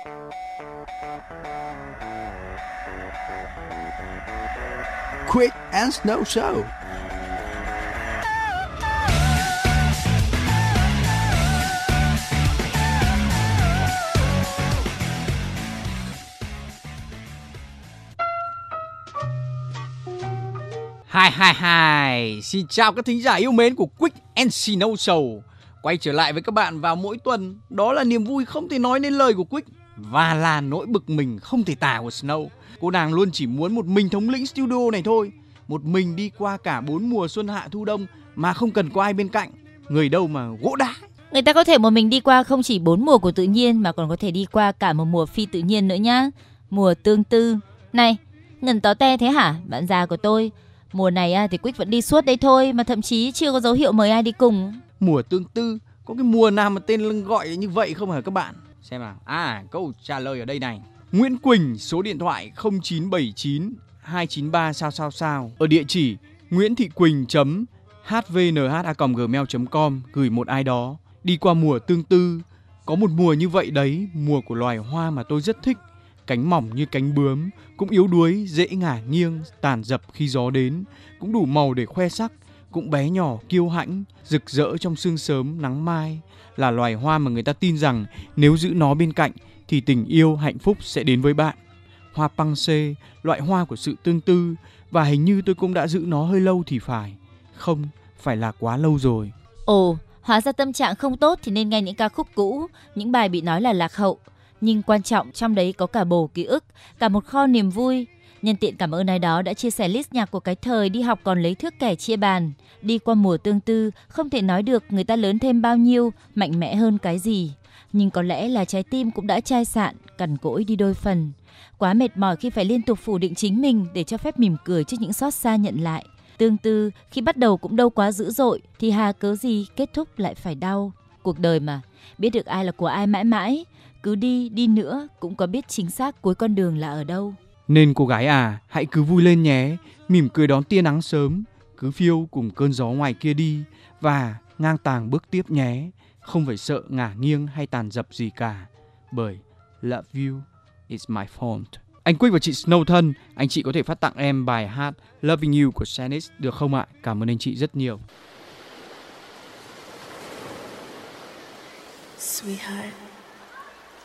Quick and Snow Show. Hi hi hi, xin chào các thính giả yêu mến của Quick and Snow Show. Quay trở lại với các bạn vào mỗi tuần, đó là niềm vui không thể nói nên lời của Quick và là nỗi bực mình không thể tả của Snow. Cô nàng luôn chỉ muốn một mình thống lĩnh studio này thôi, một mình đi qua cả bốn mùa xuân hạ thu đông mà không cần có ai bên cạnh. Người đâu mà gỗ đá. Người ta có thể một mình đi qua không chỉ bốn mùa của tự nhiên mà còn có thể đi qua cả một mùa phi tự nhiên nữa nhá. Mùa tương tư. Này, ngần tó te thế hả? Bạn già của tôi. Mùa này thì Quick vẫn đi suốt đấy thôi mà thậm chí chưa có dấu hiệu mời ai đi cùng. Mùa tương tư, có cái mùa nào mà tên gọi như vậy không hả các bạn? Xem nào. À, câu trả lời ở đây này. Nguyễn Quỳnh, số điện thoại 0979 293 sao sao sao. Ở địa chỉ Nguyễn Thị Quỳnh chấm hvnh@gmail.com gửi một ai đó đi qua mùa tương tư. Có một mùa như vậy đấy, mùa của loài hoa mà tôi rất thích. Cánh mỏng như cánh bướm, cũng yếu đuối, dễ ngả nghiêng, tàn dập khi gió đến, cũng đủ màu để khoe sắc, cũng bé nhỏ, kiêu hãnh, rực rỡ trong sương sớm, nắng mai, là loài hoa mà người ta tin rằng nếu giữ nó bên cạnh thì tình yêu, hạnh phúc sẽ đến với bạn. Hoa păng xê, loại hoa của sự tương tư và hình như tôi cũng đã giữ nó hơi lâu thì phải. Không, phải là quá lâu rồi. Ồ, hóa ra tâm trạng không tốt thì nên nghe những ca khúc cũ, những bài bị nói là lạc hậu. Nhưng quan trọng trong đấy có cả bồ ký ức, cả một kho niềm vui. Nhân tiện cảm ơn ai đó đã chia sẻ list nhạc của cái thời đi học còn lấy thước kẻ chia bàn. Đi qua mùa tương tư, không thể nói được người ta lớn thêm bao nhiêu, mạnh mẽ hơn cái gì. Nhưng có lẽ là trái tim cũng đã chai sạn, cằn cỗi đi đôi phần. Quá mệt mỏi khi phải liên tục phủ định chính mình để cho phép mỉm cười trước những xót xa nhận lại. Tương tư, khi bắt đầu cũng đâu quá dữ dội, thì hà cớ gì kết thúc lại phải đau. Cuộc đời mà, biết được ai là của ai mãi mãi, cứ đi, đi nữa cũng có biết chính xác cuối con đường là ở đâu. Nên cô gái à, hãy cứ vui lên nhé, mỉm cười đón tia nắng sớm, cứ phiêu cùng cơn gió ngoài kia đi và ngang tàng bước tiếp nhé, không phải sợ ngả nghiêng hay tàn dập gì cả, bởi love you is my fault. Anh Quick và chị Snow thân, anh chị có thể phát tặng em bài hát Loving You của Shanice được không ạ? Cảm ơn anh chị rất nhiều. Sweetheart,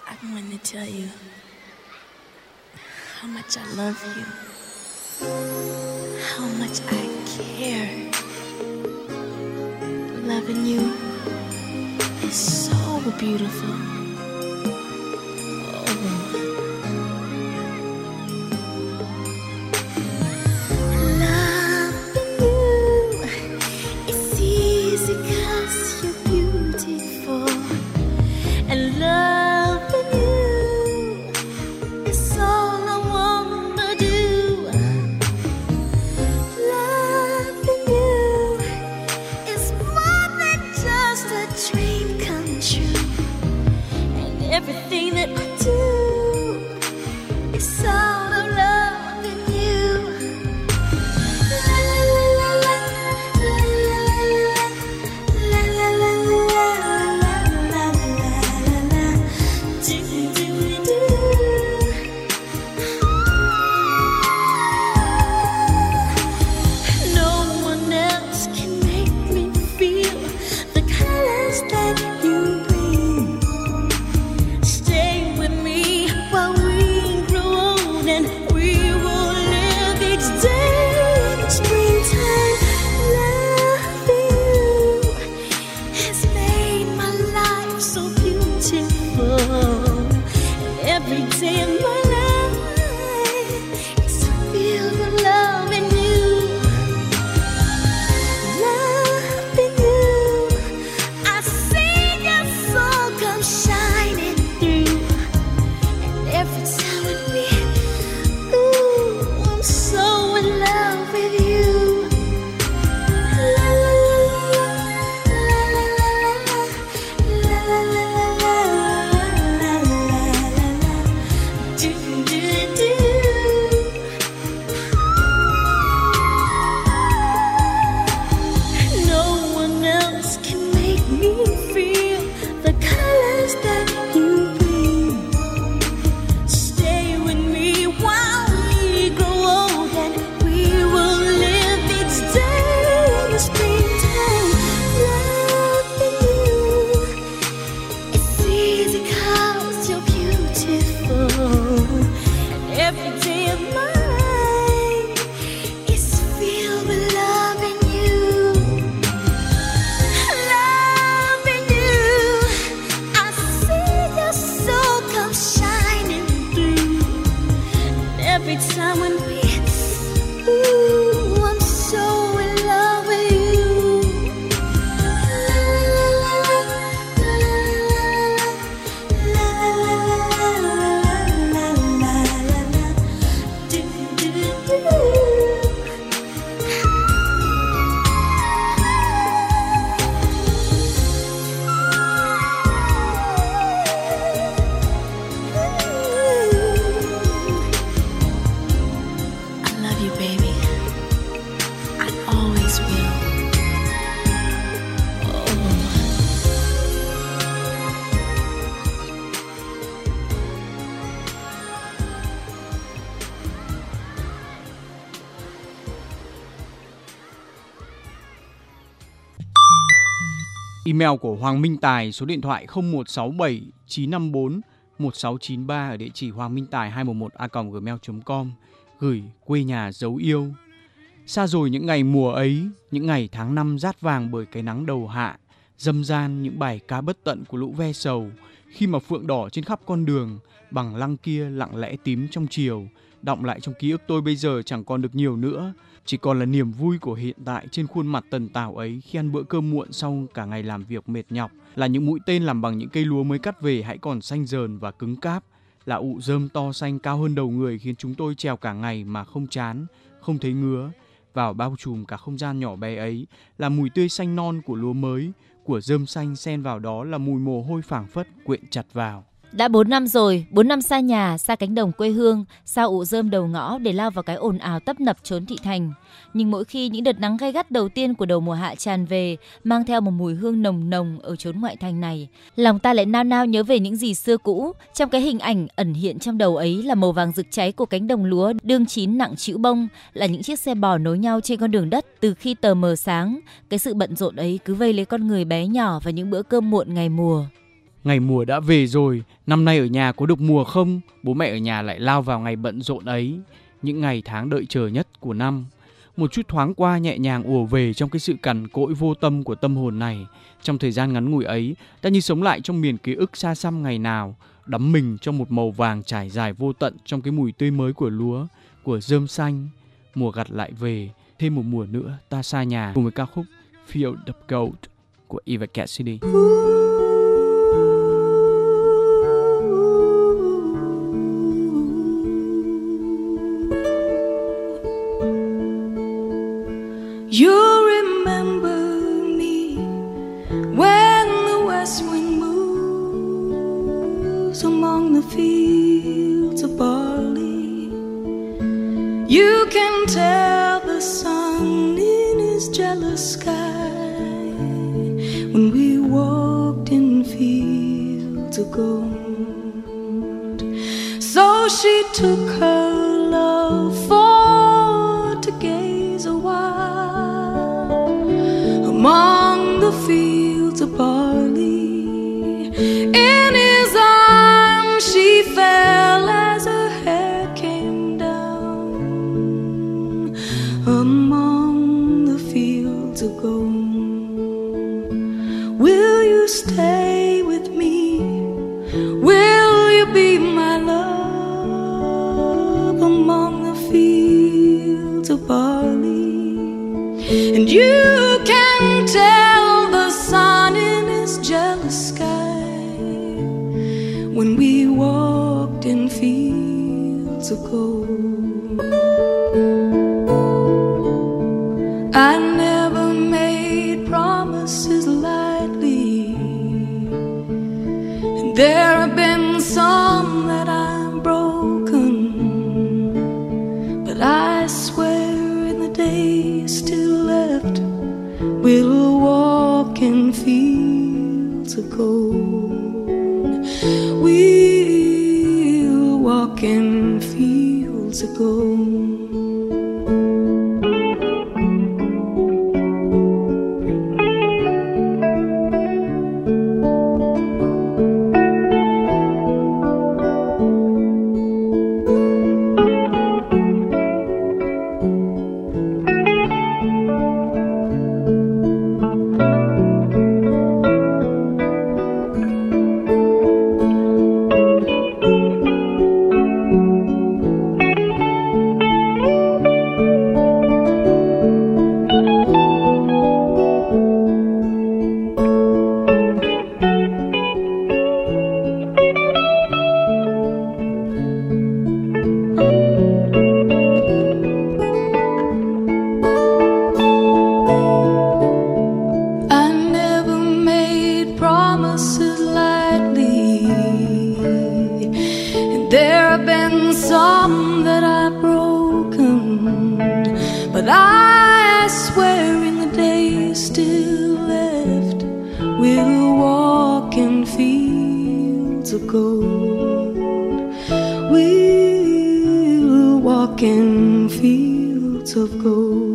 I want to tell you how much I love you, how much I care. Loving you is so beautiful. Email của Hoàng Minh Tài số điện thoại 0167 954 1693 ở địa chỉ hoàng minh tài 211 gmail.com gửi quê nhà dấu yêu. Xa rồi những ngày mùa ấy, những ngày tháng năm rát vàng bởi cái nắng đầu hạ, dâm gian những bài ca bất tận của lũ ve sầu, khi mà phượng đỏ trên khắp con đường, bằng lăng kia lặng lẽ tím trong chiều, động lại trong ký ức tôi bây giờ chẳng còn được nhiều nữa, chỉ còn là niềm vui của hiện tại trên khuôn mặt tần tảo ấy khi ăn bữa cơm muộn sau cả ngày làm việc mệt nhọc là những mũi tên làm bằng những cây lúa mới cắt về hãy còn xanh dờn và cứng cáp, là ụ rơm to xanh cao hơn đầu người khiến chúng tôi trèo cả ngày mà không chán, không thấy ngứa, vào bao trùm cả không gian nhỏ bé ấy, là mùi tươi xanh non của lúa mới, của rơm xanh xen vào đó là mùi mồ hôi phảng phất quyện chặt vào. Đã 4 năm rồi, 4 năm xa nhà, xa cánh đồng quê hương, xa ụ rơm đầu ngõ để lao vào cái ồn ào tấp nập trốn thị thành. Nhưng mỗi khi những đợt nắng gay gắt đầu tiên của đầu mùa hạ tràn về, mang theo một mùi hương nồng nồng ở chốn ngoại thành này, lòng ta lại nao nao nhớ về những gì xưa cũ. Trong cái hình ảnh ẩn hiện trong đầu ấy là màu vàng rực cháy của cánh đồng lúa đương chín nặng chịu bông, là những chiếc xe bò nối nhau trên con đường đất từ khi tờ mờ sáng. Cái sự bận rộn ấy cứ vây lấy con người bé nhỏ và những bữa cơm muộn ngày mùa. Ngày mùa đã về rồi, năm nay ở nhà có được mùa không? Bố mẹ ở nhà lại lao vào ngày bận rộn ấy, những ngày tháng đợi chờ nhất của năm. Một chút thoáng qua nhẹ nhàng ùa về trong cái sự cằn cỗi vô tâm của tâm hồn này. Trong thời gian ngắn ngủi ấy, ta như sống lại trong miền ký ức xa xăm ngày nào, đắm mình trong một màu vàng trải dài vô tận trong cái mùi tươi mới của lúa, của rơm xanh. Mùa gặt lại về, thêm một mùa nữa ta xa nhà cùng với ca khúc Field of Gold của Eva Cassidy. You remember me when the west wind moves among the fields of barley. You can tell the sun in his jealous sky when we walked in fields of gold. So she took her And you can tell the sun in his jealous sky when we walked in fields of gold. Gold. We'll walk in fields of gold.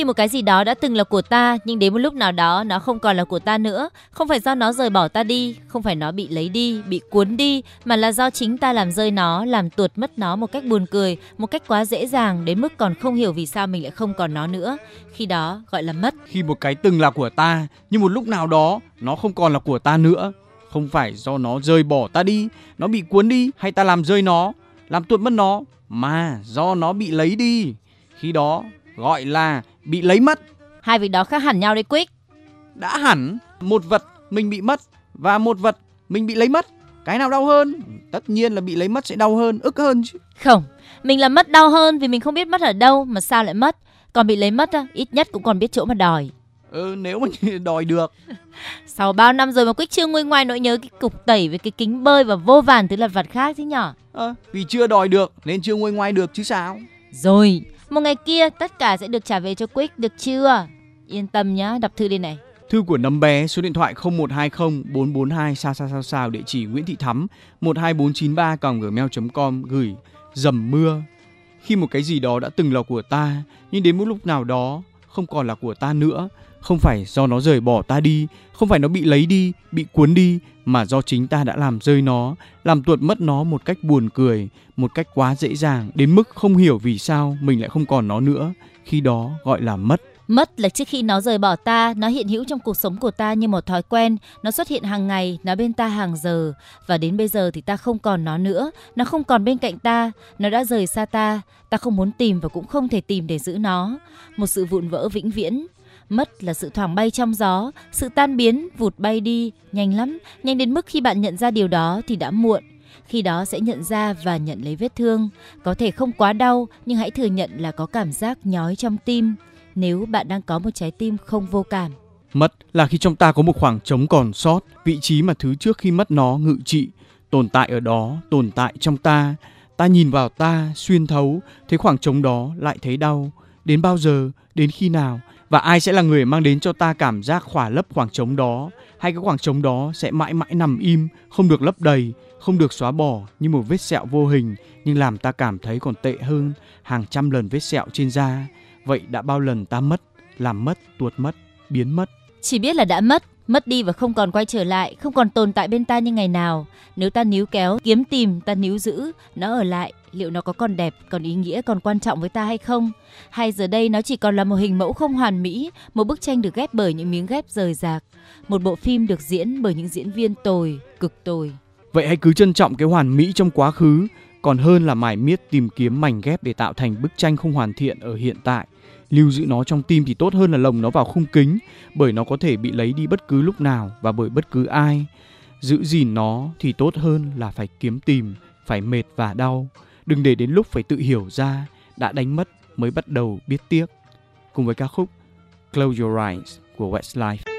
Khi một cái gì đó đã từng là của ta nhưng đến một lúc nào đó nó không còn là của ta nữa, không phải do nó rời bỏ ta đi, không phải nó bị lấy đi, bị cuốn đi mà là do chính ta làm rơi nó, làm tuột mất nó một cách buồn cười, một cách quá dễ dàng đến mức còn không hiểu vì sao mình lại không còn nó nữa. Khi đó gọi là mất. Khi một cái từng là của ta nhưng một lúc nào đó nó không còn là của ta nữa, không phải do nó rời bỏ ta đi, nó bị cuốn đi hay ta làm rơi nó, làm tuột mất nó mà do nó bị lấy đi. Khi đó gọi là bị lấy mất. Hai việc đó khác hẳn nhau đấy Quick. đã hẳn một vật mình bị mất và một vật mình bị lấy mất cái nào đau hơn tất nhiên là bị lấy mất sẽ đau hơn ức hơn chứ Không, mình là mất đau hơn vì mình không biết mất ở đâu mà sao lại mất. Còn bị lấy mất ít nhất cũng còn biết chỗ mà đòi. ừ, nếu mà đòi được Sau bao năm rồi mà Quick chưa nguôi ngoài nỗi nhớ cái cục tẩy với cái kính bơi và vô vàn thứ lặt vặt khác thế nhở? Ờ, vì chưa đòi được nên chưa nguôi ngoai được chứ sao Rồi, một ngày kia tất cả sẽ được trả về cho Quick được chưa? Yên tâm nhá, đọc thư đây này. thư của nấm bé số điện thoại 0120 442 sao sao sao sao địa chỉ Nguyễn Thị Thắm 12493 gmail.com gửi dầm mưa khi một cái gì đó đã từng là của ta nhưng đến một lúc nào đó không còn là của ta nữa không phải do nó rời bỏ ta đi không phải nó bị lấy đi bị cuốn đi mà do chính ta đã làm rơi nó làm tuột mất nó một cách buồn cười một cách quá dễ dàng đến mức không hiểu vì sao mình lại không còn nó nữa khi đó gọi là mất Mất là trước khi nó rời bỏ ta, nó hiện hữu trong cuộc sống của ta như một thói quen, nó xuất hiện hàng ngày, nó bên ta hàng giờ và đến bây giờ thì ta không còn nó nữa, nó không còn bên cạnh ta, nó đã rời xa ta, ta không muốn tìm và cũng không thể tìm để giữ nó. Một sự vụn vỡ vĩnh viễn. Mất là sự thoảng bay trong gió, sự tan biến, vụt bay đi, nhanh lắm, nhanh đến mức khi bạn nhận ra điều đó thì đã muộn. Khi đó sẽ nhận ra và nhận lấy vết thương. Có thể không quá đau, nhưng hãy thừa nhận là có cảm giác nhói trong tim nếu bạn đang có một trái tim không vô cảm. Mất là khi trong ta có một khoảng trống còn sót, vị trí mà thứ trước khi mất nó ngự trị, tồn tại ở đó, tồn tại trong ta. Ta nhìn vào ta, xuyên thấu, thấy khoảng trống đó lại thấy đau. Đến bao giờ, đến khi nào? Và ai sẽ là người mang đến cho ta cảm giác khỏa lấp khoảng trống đó? Hay cái khoảng trống đó sẽ mãi mãi nằm im, không được lấp đầy, không được xóa bỏ như một vết sẹo vô hình nhưng làm ta cảm thấy còn tệ hơn hàng trăm lần vết sẹo trên da. Vậy đã bao lần ta mất, làm mất, tuột mất, biến mất, Chỉ biết là đã mất, mất đi và không còn quay trở lại, không còn tồn tại bên ta như ngày nào. Nếu ta níu kéo, kiếm tìm, ta níu giữ, nó ở lại, liệu nó có còn đẹp, còn ý nghĩa, còn quan trọng với ta hay không? Hay giờ đây nó chỉ còn là một hình mẫu không hoàn mỹ, một bức tranh được ghép bởi những miếng ghép rời rạc, một bộ phim được diễn bởi những diễn viên tồi, cực tồi. Vậy hãy cứ trân trọng cái hoàn mỹ trong quá khứ, còn hơn là mải miết tìm kiếm mảnh ghép để tạo thành bức tranh không hoàn thiện ở hiện tại. Lưu giữ nó trong tim thì tốt hơn là lồng nó vào khung kính, bởi nó có thể bị lấy đi bất cứ lúc nào và bởi bất cứ ai. Giữ gìn nó thì tốt hơn là phải kiếm tìm, phải mệt và đau. Đừng để đến lúc phải tự hiểu ra đã đánh mất mới bắt đầu biết tiếc. Cùng với ca khúc Close Your Eyes của Westlife.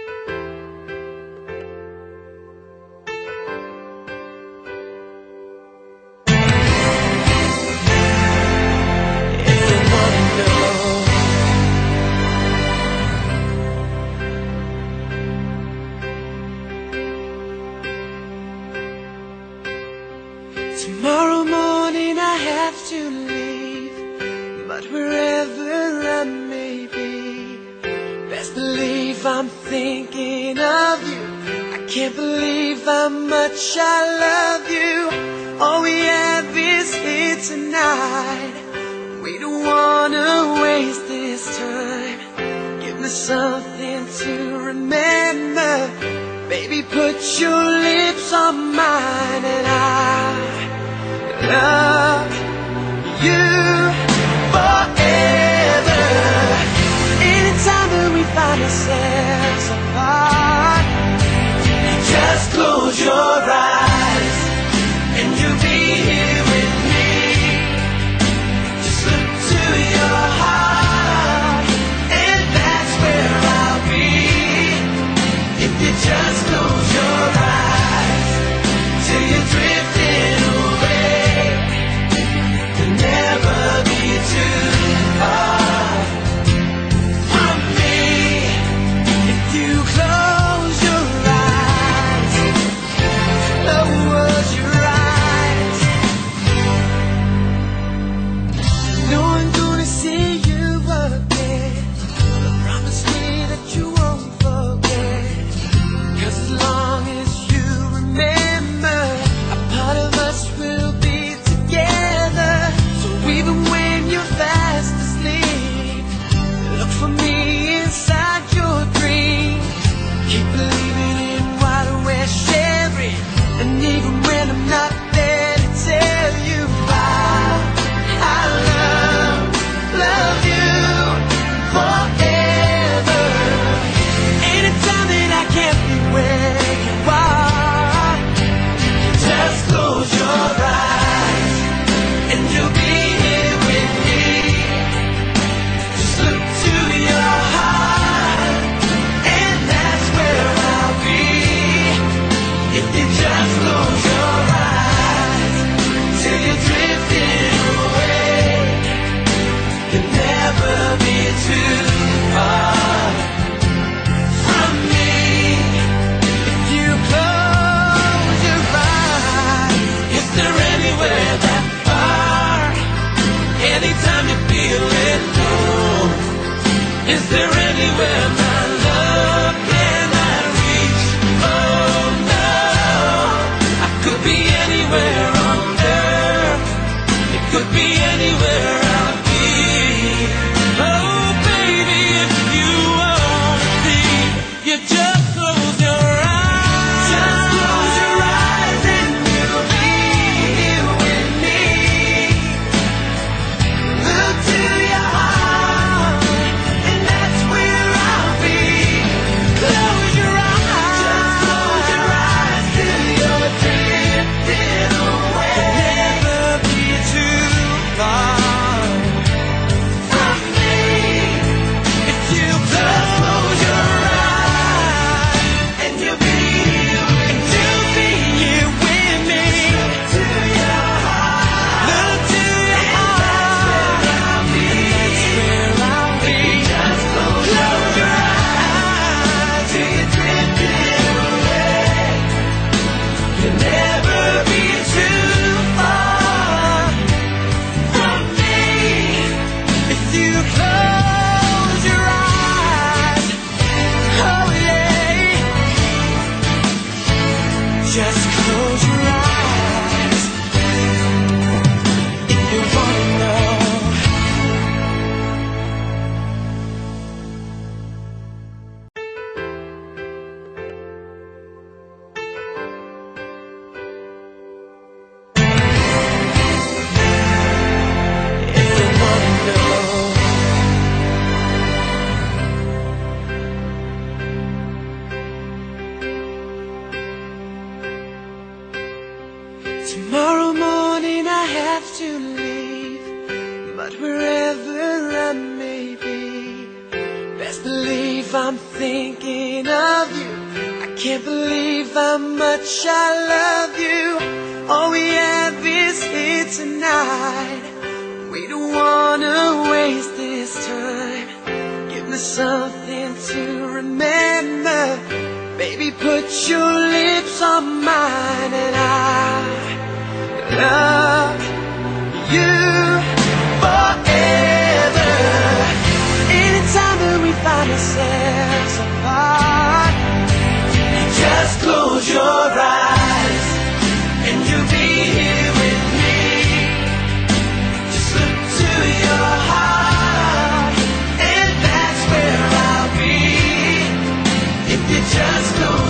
you just don't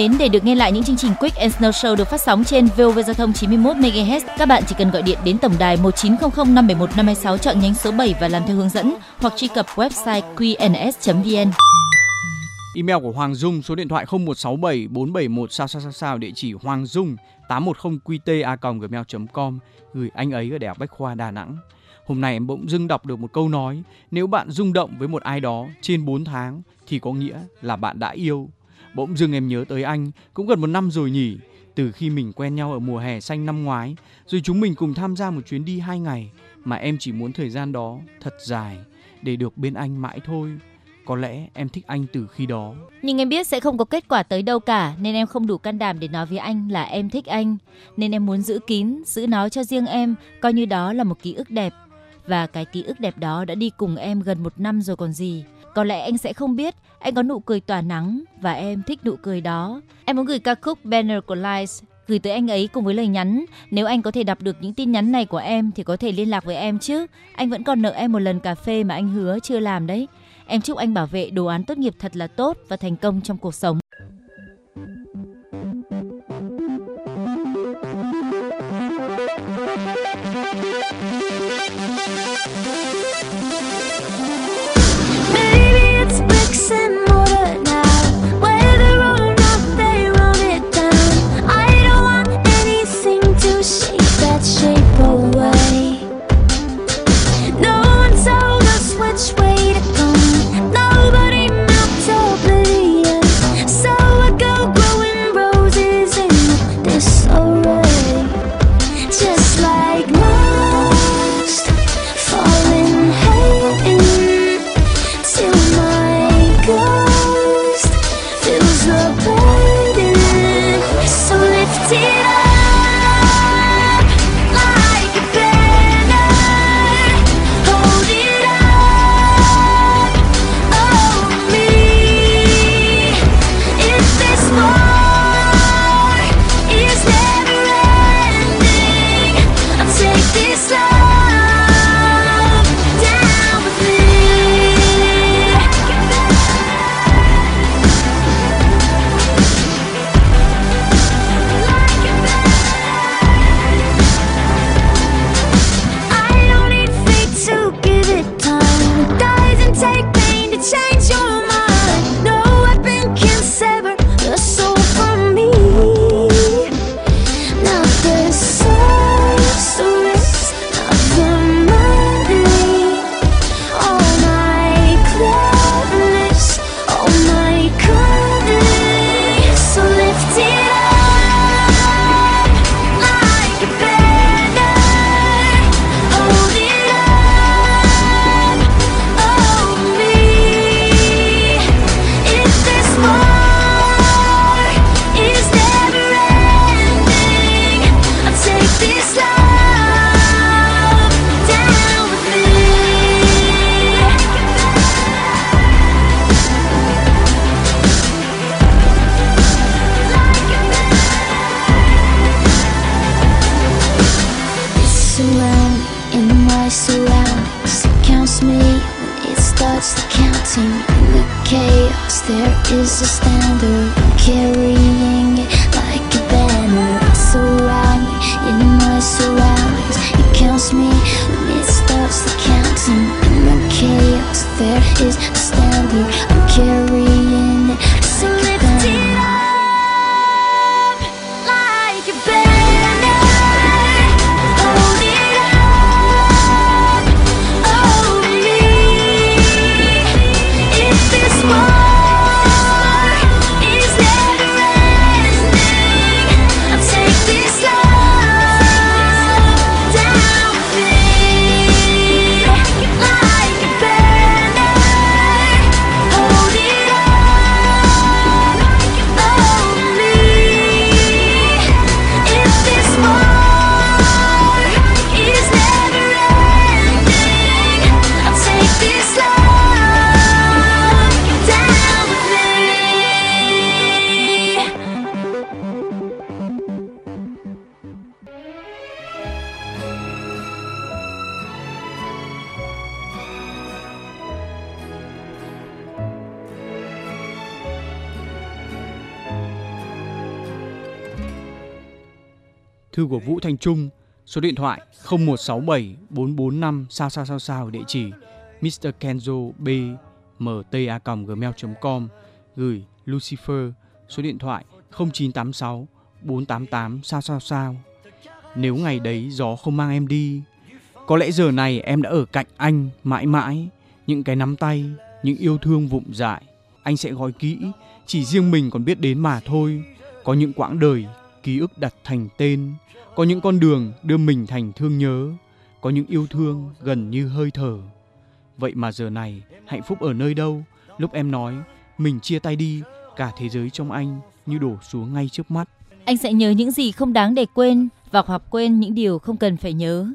mến, để được nghe lại những chương trình Quick and Snow Show được phát sóng trên VOV Giao thông 91 MHz, các bạn chỉ cần gọi điện đến tổng đài 1900 571 526 chọn nhánh số 7 và làm theo hướng dẫn hoặc truy cập website qns.vn. Email của Hoàng Dung số điện thoại 0167 471 sao sao sao sao địa chỉ hoàng dung 810qta@gmail.com gửi anh ấy ở Đại học Bách khoa Đà Nẵng. Hôm nay em bỗng dưng đọc được một câu nói, nếu bạn rung động với một ai đó trên 4 tháng thì có nghĩa là bạn đã yêu Bỗng dưng em nhớ tới anh, cũng gần một năm rồi nhỉ? Từ khi mình quen nhau ở mùa hè xanh năm ngoái, rồi chúng mình cùng tham gia một chuyến đi hai ngày, mà em chỉ muốn thời gian đó thật dài để được bên anh mãi thôi. Có lẽ em thích anh từ khi đó. Nhưng em biết sẽ không có kết quả tới đâu cả, nên em không đủ can đảm để nói với anh là em thích anh, nên em muốn giữ kín, giữ nó cho riêng em, coi như đó là một ký ức đẹp và cái ký ức đẹp đó đã đi cùng em gần một năm rồi còn gì có lẽ anh sẽ không biết, anh có nụ cười tỏa nắng và em thích nụ cười đó. Em muốn gửi ca khúc Banner của Lies, gửi tới anh ấy cùng với lời nhắn. Nếu anh có thể đọc được những tin nhắn này của em thì có thể liên lạc với em chứ. Anh vẫn còn nợ em một lần cà phê mà anh hứa chưa làm đấy. Em chúc anh bảo vệ đồ án tốt nghiệp thật là tốt và thành công trong cuộc sống. Thư của Vũ Thành Trung, số điện thoại 0167 445 sao sao sao sao địa chỉ Mr. Kenzo B mta.gmail.com gửi Lucifer số điện thoại 0986 488 sao sao sao nếu ngày đấy gió không mang em đi có lẽ giờ này em đã ở cạnh anh mãi mãi những cái nắm tay những yêu thương vụng dại anh sẽ gói kỹ chỉ riêng mình còn biết đến mà thôi có những quãng đời ký ức đặt thành tên có những con đường đưa mình thành thương nhớ có những yêu thương gần như hơi thở vậy mà giờ này hạnh phúc ở nơi đâu Lúc em nói mình chia tay đi, cả thế giới trong anh như đổ xuống ngay trước mắt. Anh sẽ nhớ những gì không đáng để quên và hoặc quên những điều không cần phải nhớ.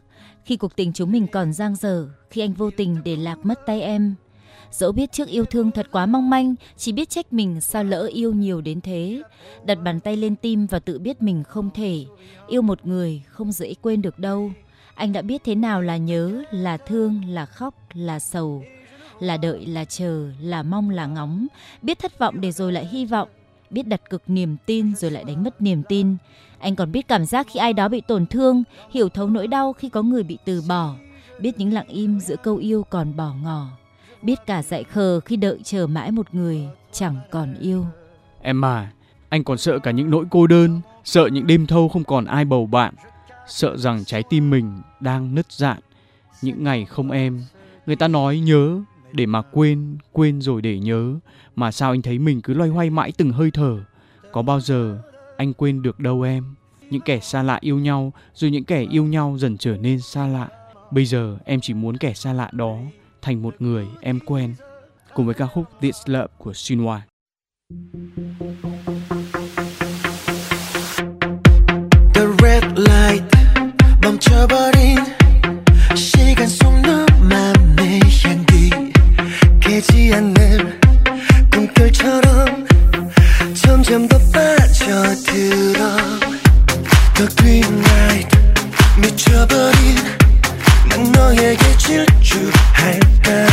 Khi cuộc tình chúng mình còn dang dở, khi anh vô tình để lạc mất tay em. Dẫu biết trước yêu thương thật quá mong manh, chỉ biết trách mình sao lỡ yêu nhiều đến thế. Đặt bàn tay lên tim và tự biết mình không thể. Yêu một người không dễ quên được đâu. Anh đã biết thế nào là nhớ, là thương, là khóc, là sầu. Là đợi, là chờ, là mong, là ngóng. Biết thất vọng để rồi lại hy vọng. Biết đặt cực niềm tin rồi lại đánh mất niềm tin. Anh còn biết cảm giác khi ai đó bị tổn thương, hiểu thấu nỗi đau khi có người bị từ bỏ. Biết những lặng im giữa câu yêu còn bỏ ngỏ biết cả dại khờ khi đợi chờ mãi một người chẳng còn yêu. Em à, anh còn sợ cả những nỗi cô đơn, sợ những đêm thâu không còn ai bầu bạn, sợ rằng trái tim mình đang nứt dạn. Những ngày không em, người ta nói nhớ để mà quên, quên rồi để nhớ, mà sao anh thấy mình cứ loay hoay mãi từng hơi thở. Có bao giờ anh quên được đâu em? Những kẻ xa lạ yêu nhau, rồi những kẻ yêu nhau dần trở nên xa lạ. Bây giờ em chỉ muốn kẻ xa lạ đó thành một người em quen cùng với ca khúc This Love của Shinwa. The red light 멈춰버린 시간 속 너만의 향기 깨지 않는 꿈결처럼 점점 더 빠져들어 The green light 미쳐버린 난 너에게 질주할까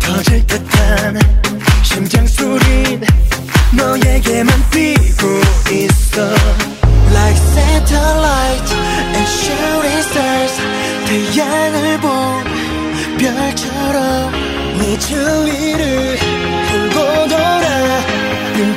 터질 듯한 심장 소린 너에게만 뛰고 있어 Like satellite and shooting stars 태양을 본 별처럼 네 주위를 돌고 돌아 뜨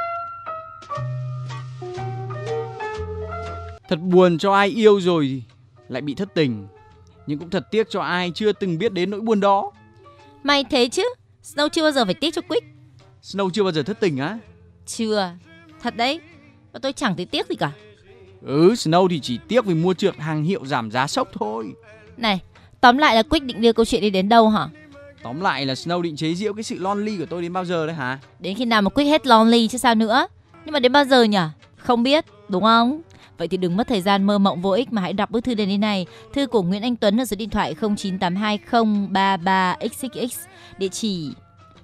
Thật buồn cho ai yêu rồi lại bị thất tình, nhưng cũng thật tiếc cho ai chưa từng biết đến nỗi buồn đó. May thế chứ, Snow chưa bao giờ phải tiếc cho Quick. Snow chưa bao giờ thất tình á? Chưa, thật đấy. Và tôi chẳng thấy tiếc gì cả. Ừ, Snow thì chỉ tiếc vì mua trượt hàng hiệu giảm giá sốc thôi. Này, tóm lại là Quick định đưa câu chuyện đi đến đâu hả? Tóm lại là Snow định chế giễu cái sự lonely của tôi đến bao giờ đấy hả? Đến khi nào mà Quick hết lonely chứ sao nữa. Nhưng mà đến bao giờ nhỉ? Không biết, đúng không? Vậy thì đừng mất thời gian mơ mộng vô ích mà hãy đọc bức thư đến đây này. Thư của Nguyễn Anh Tuấn ở số điện thoại 09820333xxx, địa chỉ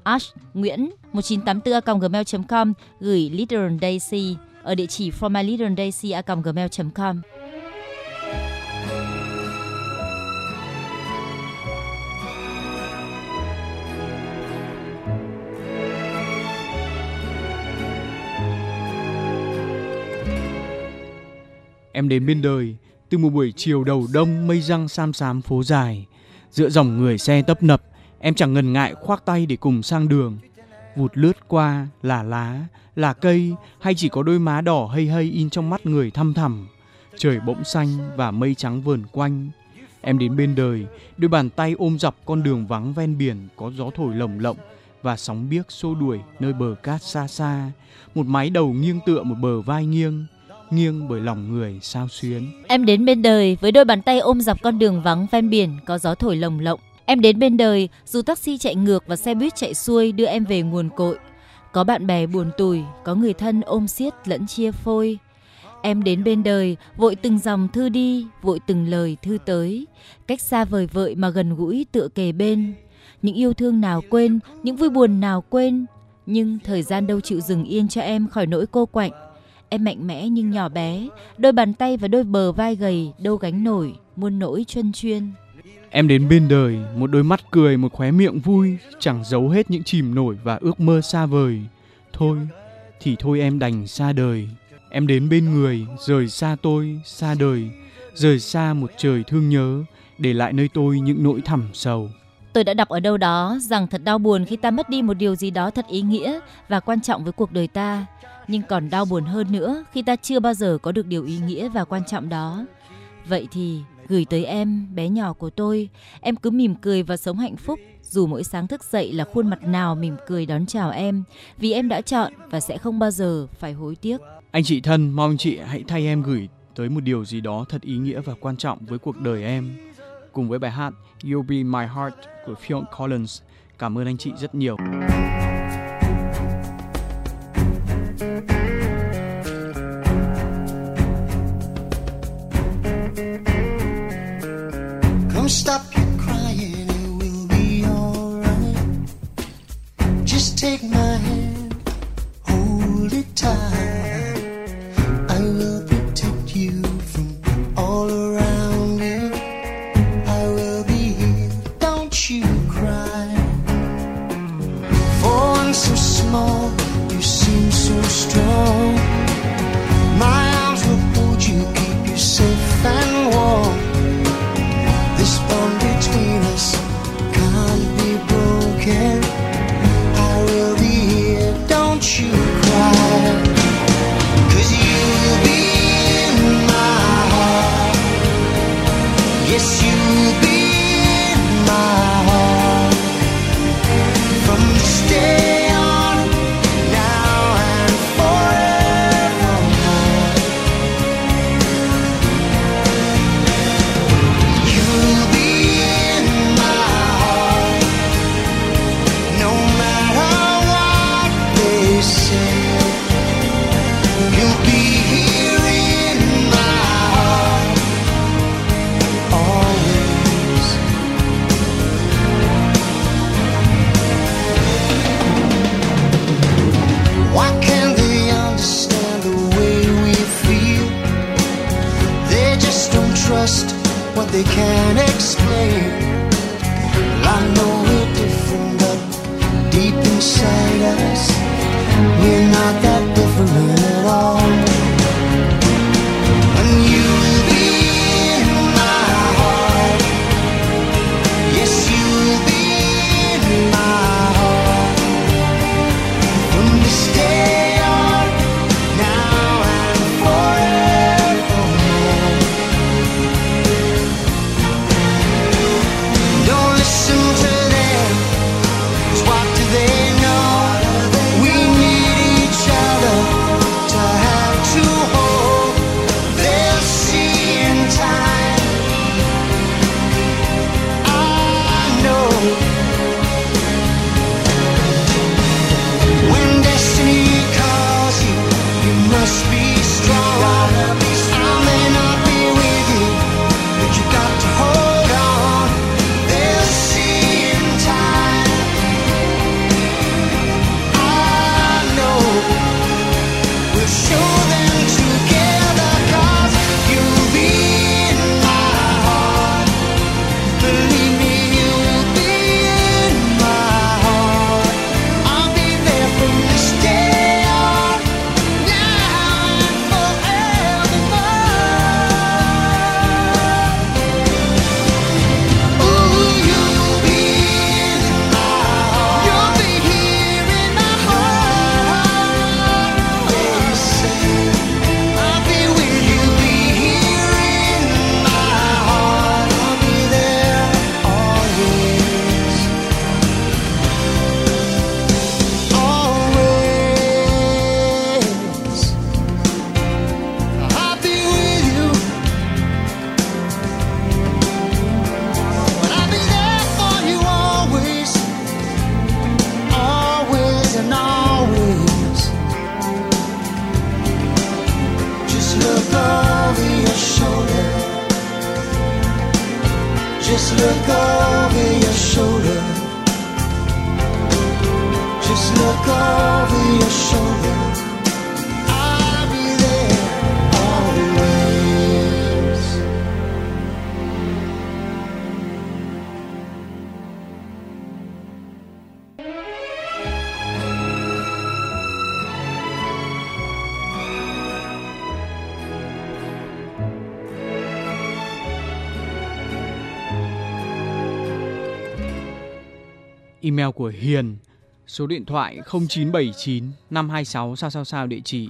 ash nguyễn 1984 gmail.com gửi Little Daisy ở địa chỉ from Em đến bên đời từ một buổi chiều đầu đông mây răng sam sám phố dài. Giữa dòng người xe tấp nập, em chẳng ngần ngại khoác tay để cùng sang đường. Vụt lướt qua là lá, là cây hay chỉ có đôi má đỏ hay hay in trong mắt người thăm thẳm. Trời bỗng xanh và mây trắng vờn quanh. Em đến bên đời, đôi bàn tay ôm dọc con đường vắng ven biển có gió thổi lồng lộng và sóng biếc xô đuổi nơi bờ cát xa xa. Một mái đầu nghiêng tựa một bờ vai nghiêng, nghiêng bởi lòng người sao xuyến. Em đến bên đời với đôi bàn tay ôm dọc con đường vắng ven biển có gió thổi lồng lộng. Em đến bên đời dù taxi chạy ngược và xe buýt chạy xuôi đưa em về nguồn cội. Có bạn bè buồn tủi, có người thân ôm siết lẫn chia phôi. Em đến bên đời, vội từng dòng thư đi, vội từng lời thư tới. Cách xa vời vợi mà gần gũi tựa kề bên. Những yêu thương nào quên, những vui buồn nào quên. Nhưng thời gian đâu chịu dừng yên cho em khỏi nỗi cô quạnh. Em mạnh mẽ nhưng nhỏ bé, đôi bàn tay và đôi bờ vai gầy đâu gánh nổi muôn nỗi chân chuyên. Em đến bên đời, một đôi mắt cười, một khóe miệng vui, chẳng giấu hết những chìm nổi và ước mơ xa vời. Thôi, thì thôi em đành xa đời. Em đến bên người, rời xa tôi, xa đời, rời xa một trời thương nhớ, để lại nơi tôi những nỗi thẳm sầu. Tôi đã đọc ở đâu đó rằng thật đau buồn khi ta mất đi một điều gì đó thật ý nghĩa và quan trọng với cuộc đời ta. Nhưng còn đau buồn hơn nữa khi ta chưa bao giờ có được điều ý nghĩa và quan trọng đó. Vậy thì gửi tới em, bé nhỏ của tôi, em cứ mỉm cười và sống hạnh phúc dù mỗi sáng thức dậy là khuôn mặt nào mỉm cười đón chào em vì em đã chọn và sẽ không bao giờ phải hối tiếc. Anh chị thân, mong chị hãy thay em gửi tới một điều gì đó thật ý nghĩa và quan trọng với cuộc đời em. Cùng với bài hát You'll Be My Heart của Phil Collins. Cảm ơn anh chị rất nhiều. Email của Hiền, số điện thoại 0979 526 sao sao sao địa chỉ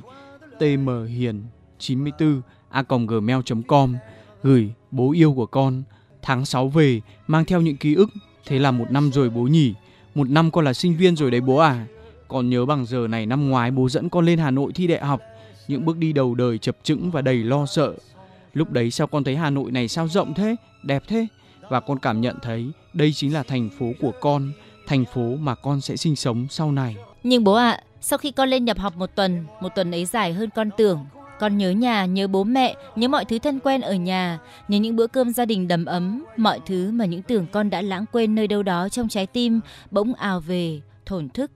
tmhiền 94 a gmail.com gửi bố yêu của con tháng 6 về mang theo những ký ức thế là một năm rồi bố nhỉ một năm con là sinh viên rồi đấy bố à còn nhớ bằng giờ này năm ngoái bố dẫn con lên Hà Nội thi đại học những bước đi đầu đời chập chững và đầy lo sợ lúc đấy sao con thấy Hà Nội này sao rộng thế đẹp thế và con cảm nhận thấy đây chính là thành phố của con thành phố mà con sẽ sinh sống sau này Nhưng bố ạ, sau khi con lên nhập học một tuần, một tuần ấy dài hơn con tưởng. Con nhớ nhà, nhớ bố mẹ, nhớ mọi thứ thân quen ở nhà, nhớ những bữa cơm gia đình đầm ấm, mọi thứ mà những tưởng con đã lãng quên nơi đâu đó trong trái tim bỗng ào về, thổn thức.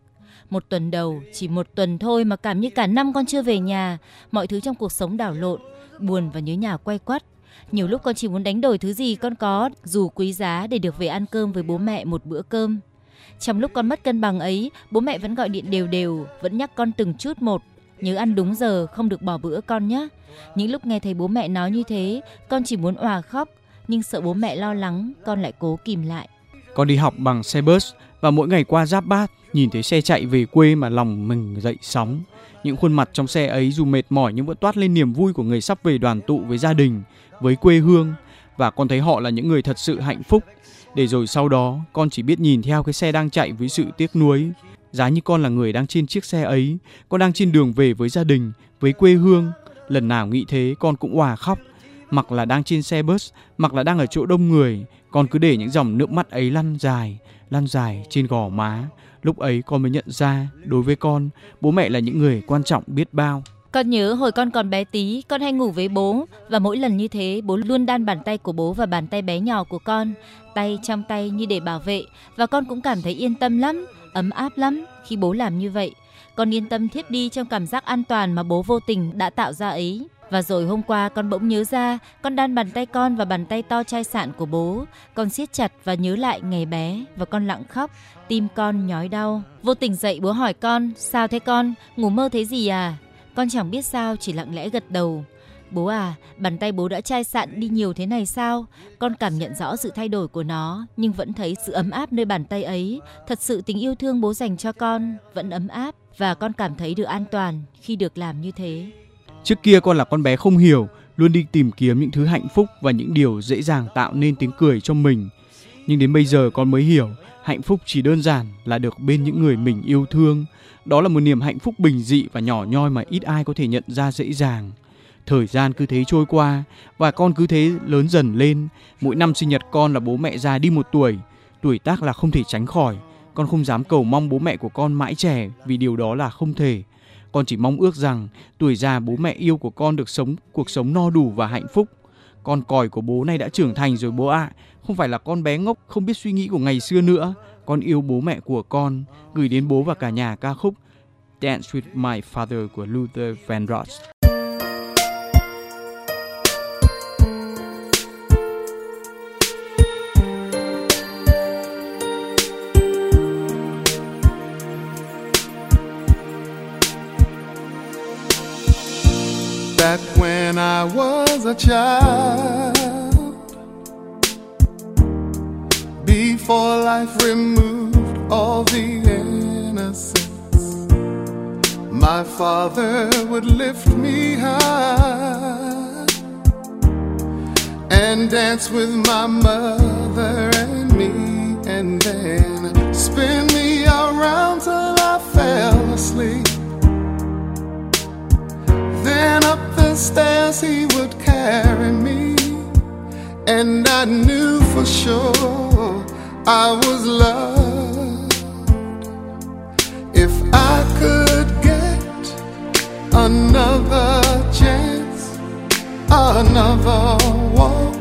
Một tuần đầu, chỉ một tuần thôi mà cảm như cả năm con chưa về nhà, mọi thứ trong cuộc sống đảo lộn, buồn và nhớ nhà quay quắt. Nhiều lúc con chỉ muốn đánh đổi thứ gì con có, dù quý giá để được về ăn cơm với bố mẹ một bữa cơm. Trong lúc con mất cân bằng ấy, bố mẹ vẫn gọi điện đều đều, vẫn nhắc con từng chút một. Nhớ ăn đúng giờ, không được bỏ bữa con nhé. Những lúc nghe thấy bố mẹ nói như thế, con chỉ muốn òa khóc, nhưng sợ bố mẹ lo lắng, con lại cố kìm lại. Con đi học bằng xe bus và mỗi ngày qua Giáp Bát nhìn thấy xe chạy về quê mà lòng mình dậy sóng. Những khuôn mặt trong xe ấy dù mệt mỏi nhưng vẫn toát lên niềm vui của người sắp về đoàn tụ với gia đình, với quê hương và con thấy họ là những người thật sự hạnh phúc. Để rồi sau đó con chỉ biết nhìn theo cái xe đang chạy với sự tiếc nuối. Giá như con là người đang trên chiếc xe ấy, con đang trên đường về với gia đình, với quê hương. Lần nào nghĩ thế con cũng òa khóc. Mặc là đang trên xe bus, mặc là đang ở chỗ đông người, con cứ để những dòng nước mắt ấy lăn dài, lăn dài trên gò má. Lúc ấy con mới nhận ra, đối với con, bố mẹ là những người quan trọng biết bao. Con nhớ hồi con còn bé tí, con hay ngủ với bố và mỗi lần như thế, bố luôn đan bàn tay của bố và bàn tay bé nhỏ của con, tay trong tay như để bảo vệ và con cũng cảm thấy yên tâm lắm, ấm áp lắm khi bố làm như vậy. Con yên tâm thiếp đi trong cảm giác an toàn mà bố vô tình đã tạo ra ấy. Và rồi hôm qua con bỗng nhớ ra con đan bàn tay con và bàn tay to chai sạn của bố. Con siết chặt và nhớ lại ngày bé và con lặng khóc, tim con nhói đau. Vô tình dậy bố hỏi con, sao thế con, ngủ mơ thấy gì à? Con chẳng biết sao, chỉ lặng lẽ gật đầu. Bố à, bàn tay bố đã chai sạn đi nhiều thế này sao? Con cảm nhận rõ sự thay đổi của nó, nhưng vẫn thấy sự ấm áp nơi bàn tay ấy. Thật sự tình yêu thương bố dành cho con vẫn ấm áp và con cảm thấy được an toàn khi được làm như thế. Trước kia con là con bé không hiểu, luôn đi tìm kiếm những thứ hạnh phúc và những điều dễ dàng tạo nên tiếng cười cho mình. Nhưng đến bây giờ con mới hiểu, hạnh phúc chỉ đơn giản là được bên những người mình yêu thương. Đó là một niềm hạnh phúc bình dị và nhỏ nhoi mà ít ai có thể nhận ra dễ dàng. Thời gian cứ thế trôi qua và con cứ thế lớn dần lên. Mỗi năm sinh nhật con là bố mẹ già đi một tuổi. Tuổi tác là không thể tránh khỏi. Con không dám cầu mong bố mẹ của con mãi trẻ vì điều đó là không thể. Con chỉ mong ước rằng tuổi già bố mẹ yêu của con được sống cuộc sống no đủ và hạnh phúc. Con còi của bố này đã trưởng thành rồi bố ạ. Không phải là con bé ngốc không biết suy nghĩ của ngày xưa nữa. Con yêu bố mẹ của con. Gửi đến bố và cả nhà ca khúc Dance with My Father của Luther Vandross. Back when I was a child, before life removed all the innocence, my father would lift me high and dance with my mother and me, and then spin me around till I fell asleep. Then up the stairs he would carry me, and I knew for sure I was loved. If I could get another chance, another walk,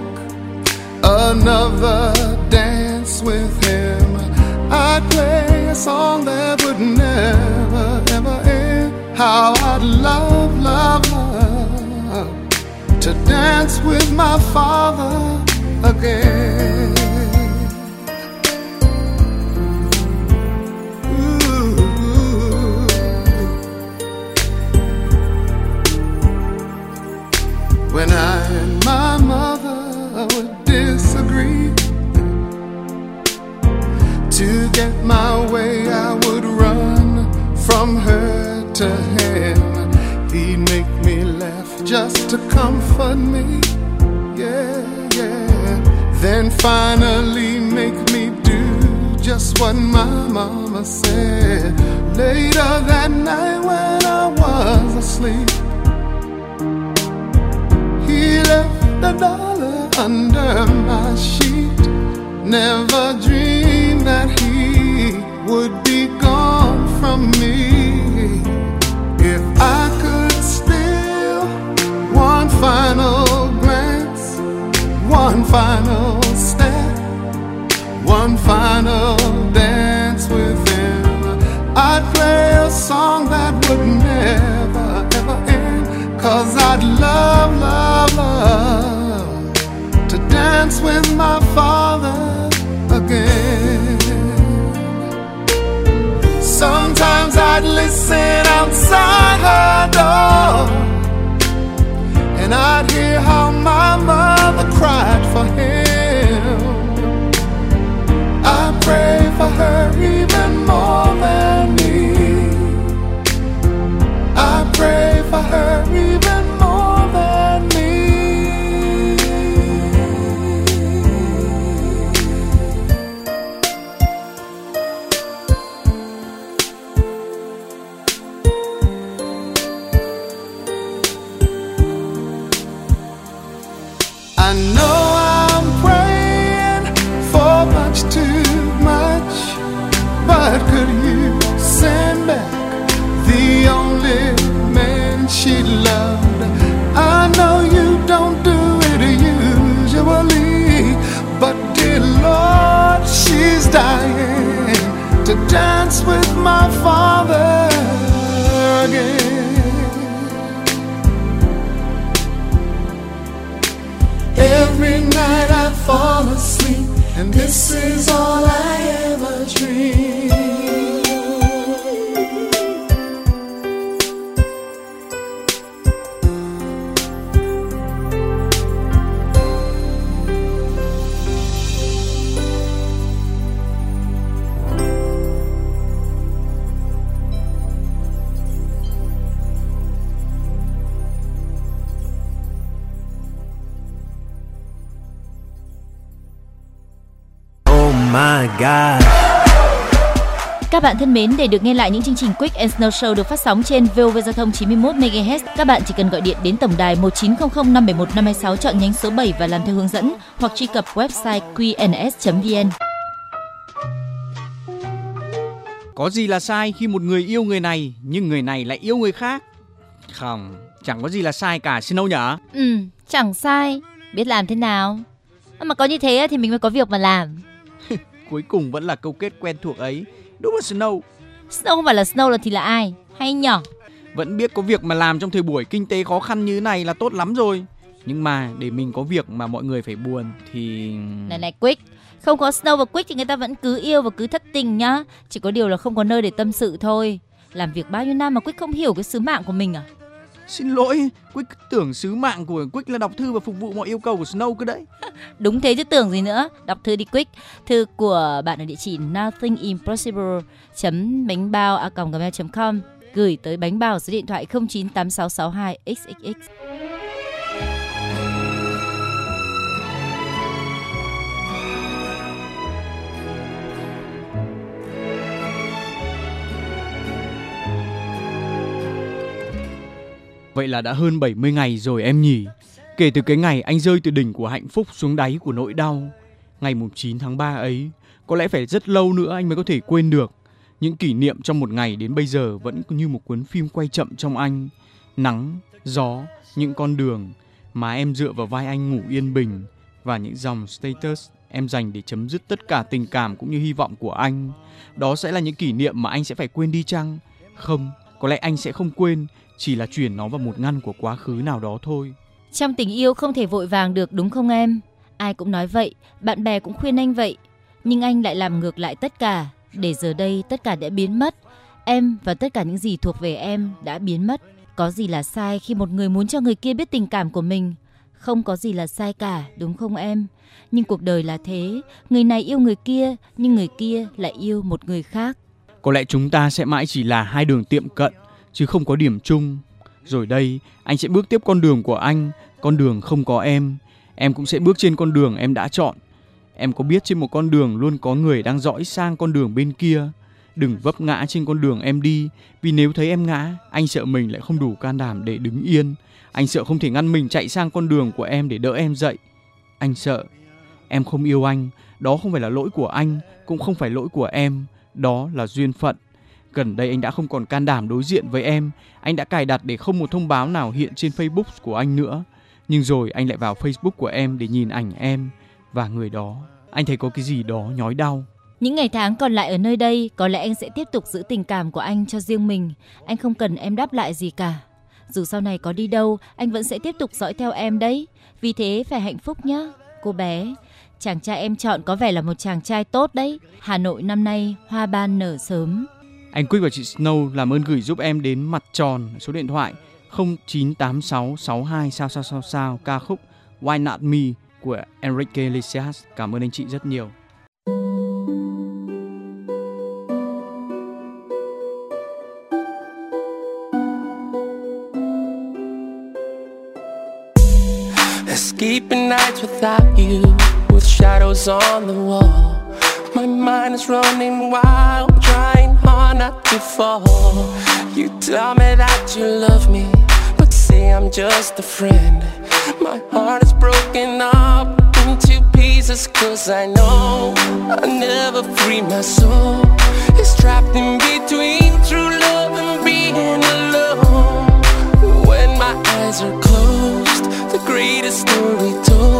another dance with him, I'd play a song that would never, ever end. How I'd love, love, love to dance with my father again. Get my way, I would run from her to him. He'd make me laugh just to comfort me. Yeah, yeah. Then finally make me do just what my mama said. Later that night when I was asleep, he left a dollar under my sheet. Never dreamed that he would be gone from me. If I could steal one final glance, one final step, one final dance with him, I'd play a song that would never, ever end. Cause I'd love, love, love to dance with my father again. Sometimes I'd listen outside her door, and I'd hear how my mother cried for him. I pray for her even thân mến, để được nghe lại những chương trình Quick and Snow Show được phát sóng trên VOV Giao thông 91 MHz, các bạn chỉ cần gọi điện đến tổng đài 1900 571 526 chọn nhánh số 7 và làm theo hướng dẫn hoặc truy cập website qns.vn. Có gì là sai khi một người yêu người này nhưng người này lại yêu người khác? Không, chẳng có gì là sai cả Snow nhở? Ừ, chẳng sai. Biết làm thế nào? Mà có như thế thì mình mới có việc mà làm. Cuối cùng vẫn là câu kết quen thuộc ấy. Đúng là Snow. Snow không phải là Snow là thì là ai? Hay nhỏ. Vẫn biết có việc mà làm trong thời buổi kinh tế khó khăn như thế này là tốt lắm rồi. Nhưng mà để mình có việc mà mọi người phải buồn thì... Này này Quick, không có Snow và Quick thì người ta vẫn cứ yêu và cứ thất tình nhá. Chỉ có điều là không có nơi để tâm sự thôi. Làm việc bao nhiêu năm mà Quick không hiểu cái sứ mạng của mình à? Xin lỗi, Quick tưởng sứ mạng của Quick là đọc thư và phục vụ mọi yêu cầu của Snow cơ đấy. Đúng thế chứ tưởng gì nữa. Đọc thư đi Quick. Thư của bạn ở địa chỉ nothingimpossible chấm bánh bao a gmail com gửi tới bánh bao số điện thoại 098662 xxx. Vậy là đã hơn 70 ngày rồi em nhỉ? Kể từ cái ngày anh rơi từ đỉnh của hạnh phúc xuống đáy của nỗi đau. Ngày mùng 9 tháng 3 ấy, có lẽ phải rất lâu nữa anh mới có thể quên được. Những kỷ niệm trong một ngày đến bây giờ vẫn như một cuốn phim quay chậm trong anh. Nắng, gió, những con đường mà em dựa vào vai anh ngủ yên bình và những dòng status em dành để chấm dứt tất cả tình cảm cũng như hy vọng của anh. Đó sẽ là những kỷ niệm mà anh sẽ phải quên đi chăng? Không, có lẽ anh sẽ không quên, chỉ là chuyển nó vào một ngăn của quá khứ nào đó thôi. Trong tình yêu không thể vội vàng được đúng không em? Ai cũng nói vậy, bạn bè cũng khuyên anh vậy. Nhưng anh lại làm ngược lại tất cả, để giờ đây tất cả đã biến mất. Em và tất cả những gì thuộc về em đã biến mất. Có gì là sai khi một người muốn cho người kia biết tình cảm của mình? Không có gì là sai cả, đúng không em? Nhưng cuộc đời là thế, người này yêu người kia, nhưng người kia lại yêu một người khác. Có lẽ chúng ta sẽ mãi chỉ là hai đường tiệm cận, chứ không có điểm chung. Rồi đây, anh sẽ bước tiếp con đường của anh, con đường không có em. Em cũng sẽ bước trên con đường em đã chọn. Em có biết trên một con đường luôn có người đang dõi sang con đường bên kia. Đừng vấp ngã trên con đường em đi, vì nếu thấy em ngã, anh sợ mình lại không đủ can đảm để đứng yên. Anh sợ không thể ngăn mình chạy sang con đường của em để đỡ em dậy. Anh sợ em không yêu anh, đó không phải là lỗi của anh, cũng không phải lỗi của em, đó là duyên phận. Gần đây anh đã không còn can đảm đối diện với em, anh đã cài đặt để không một thông báo nào hiện trên Facebook của anh nữa. Nhưng rồi anh lại vào Facebook của em để nhìn ảnh em và người đó. Anh thấy có cái gì đó nhói đau. Những ngày tháng còn lại ở nơi đây, có lẽ anh sẽ tiếp tục giữ tình cảm của anh cho riêng mình. Anh không cần em đáp lại gì cả. Dù sau này có đi đâu, anh vẫn sẽ tiếp tục dõi theo em đấy. Vì thế phải hạnh phúc nhé, cô bé. Chàng trai em chọn có vẻ là một chàng trai tốt đấy. Hà Nội năm nay hoa ban nở sớm. Anh Quick và chị Snow làm ơn gửi giúp em đến mặt tròn số điện thoại 098662 sao sao sao sao ca khúc Why Not Me của Enrique Iglesias. Cảm ơn anh chị rất nhiều. Escaping nights without you, with shadows on the wall. My mind is running wild, trying hard not to fall. You tell me that you love me, but say I'm just a friend. My heart is broken up into pieces, cause I know I never free my soul. It's trapped in between true love and being alone. When my eyes are closed, the greatest story told.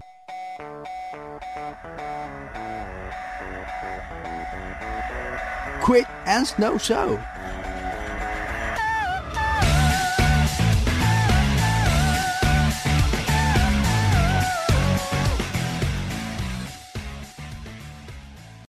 And Snow Show